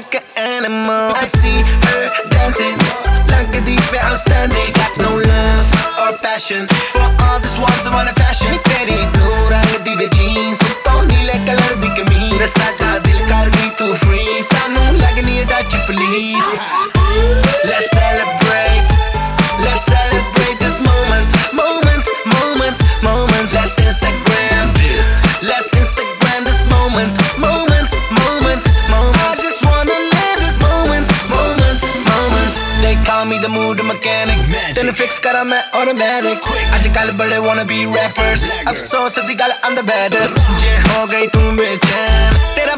like an animal. I see her dancing like a diva outstanding. She got no love or passion for all this once upon a fashion. Pretty blue, like a diva jeans. Only like a lady can the mood mechanic then fix करा मैं automatic अजकल बड़े वांना B rappers अफसोस दी गल अंदर badass जे हो गई तू बेचैन तेरा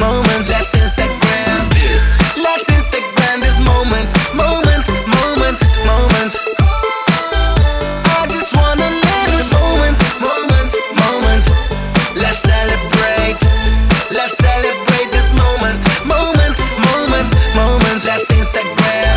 moment, let's Instagram. This, let's Instagram this moment, moment, moment, moment. I just wanna live this moment, moment, moment. Let's celebrate, let's celebrate this moment, moment, moment, moment. Let's Instagram.